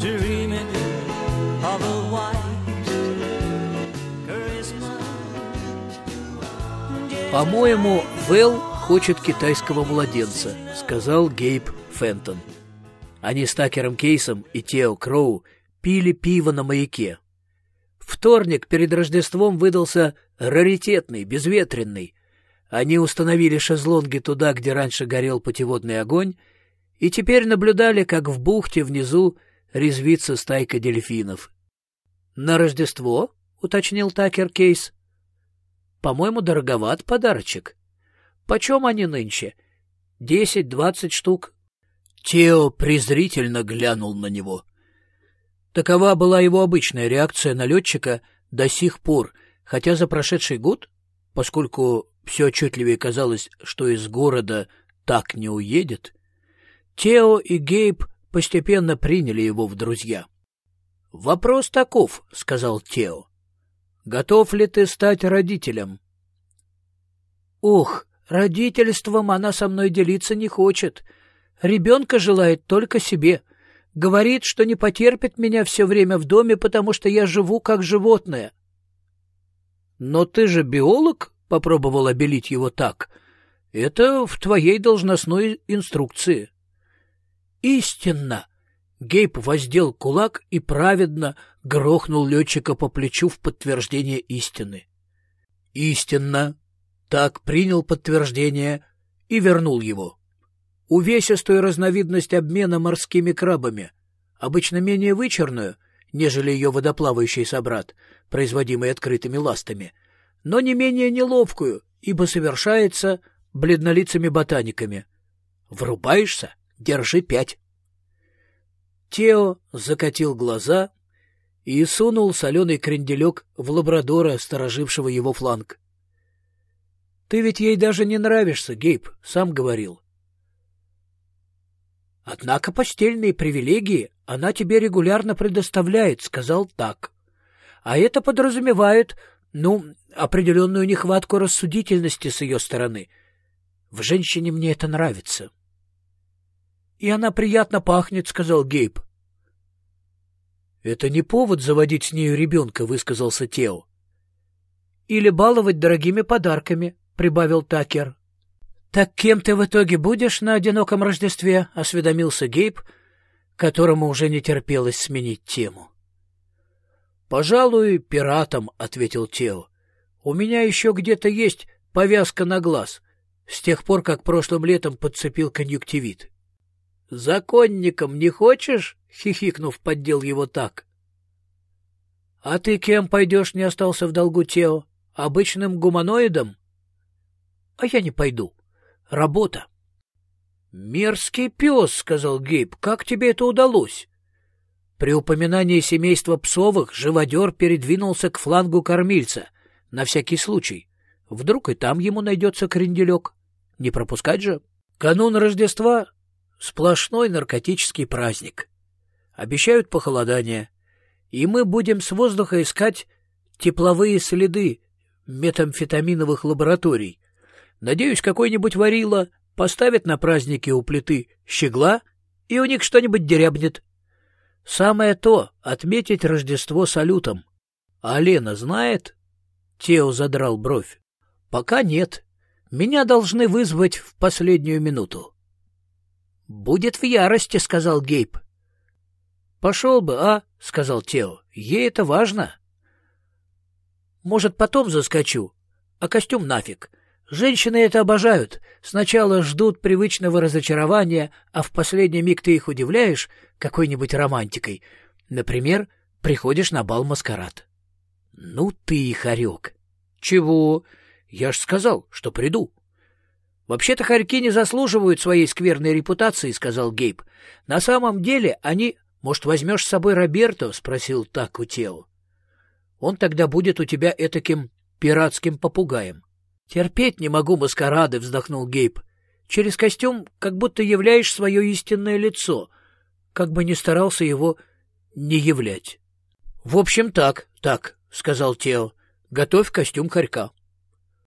dreaming of a white Christmas. «По-моему, Вэл хочет китайского младенца», — сказал Гейб Фентон. Они с Такером Кейсом и Тео Кроу пили пиво на маяке. Вторник перед Рождеством выдался раритетный, безветренный. Они установили шезлонги туда, где раньше горел путеводный огонь, и теперь наблюдали, как в бухте внизу резвится стайка дельфинов. — На Рождество? — уточнил Такер Кейс. — По-моему, дороговат подарочек. — Почем они нынче? — Десять-двадцать штук. Тео презрительно глянул на него. Такова была его обычная реакция на летчика до сих пор, хотя за прошедший год, поскольку все отчетливее казалось, что из города так не уедет, Тео и Гейб постепенно приняли его в друзья. — Вопрос таков, — сказал Тео. — Готов ли ты стать родителем? — Ух, родительством она со мной делиться не хочет. Ребенка желает только себе. Говорит, что не потерпит меня все время в доме, потому что я живу как животное. — Но ты же биолог, — попробовал обелить его так. — Это в твоей должностной инструкции. — Истинно! Гейб воздел кулак и праведно грохнул летчика по плечу в подтверждение истины. Истинно! Так принял подтверждение и вернул его. Увесистую разновидность обмена морскими крабами, обычно менее вычерную, нежели ее водоплавающий собрат, производимый открытыми ластами, но не менее неловкую, ибо совершается бледнолицами ботаниками. Врубаешься Держи пять. Тео закатил глаза и сунул соленый кренделек в лабрадора, сторожившего его фланг. — Ты ведь ей даже не нравишься, Гейб, сам говорил. — Однако постельные привилегии она тебе регулярно предоставляет, — сказал так. А это подразумевает, ну, определенную нехватку рассудительности с ее стороны. В женщине мне это нравится. — и она приятно пахнет, — сказал Гейб. — Это не повод заводить с нею ребенка, — высказался Тео. — Или баловать дорогими подарками, — прибавил Такер. — Так кем ты в итоге будешь на одиноком Рождестве? — осведомился Гейб, которому уже не терпелось сменить тему. — Пожалуй, пиратом, — ответил Тео. — У меня еще где-то есть повязка на глаз, с тех пор, как прошлым летом подцепил конъюнктивит. — Законником не хочешь? — хихикнув, поддел его так. — А ты кем пойдешь, не остался в долгу Тео? Обычным гуманоидом? — А я не пойду. Работа. — Мерзкий пес, — сказал Гейб, — как тебе это удалось? При упоминании семейства псовых живодер передвинулся к флангу кормильца, на всякий случай. Вдруг и там ему найдется кренделек. Не пропускать же. Канун Рождества Сплошной наркотический праздник. Обещают похолодание, и мы будем с воздуха искать тепловые следы метамфетаминовых лабораторий. Надеюсь, какой-нибудь варила поставит на празднике у плиты щегла, и у них что-нибудь дерябнет. Самое то — отметить Рождество салютом. А Лена знает? Тео задрал бровь. Пока нет. Меня должны вызвать в последнюю минуту. — Будет в ярости, — сказал Гейб. — Пошел бы, а? — сказал Тео. — Ей это важно. — Может, потом заскочу. А костюм нафиг. Женщины это обожают. Сначала ждут привычного разочарования, а в последний миг ты их удивляешь какой-нибудь романтикой. Например, приходишь на бал-маскарад. — Ну ты и хорек. — Чего? Я ж сказал, что приду. «Вообще-то хорьки не заслуживают своей скверной репутации», — сказал Гейб. «На самом деле они...» «Может, возьмешь с собой Роберто?» — спросил так у Тео. «Он тогда будет у тебя этаким пиратским попугаем». «Терпеть не могу маскарады», — вздохнул Гейб. «Через костюм как будто являешь свое истинное лицо, как бы ни старался его не являть». «В общем, так, так», — сказал Тео. «Готовь костюм хорька».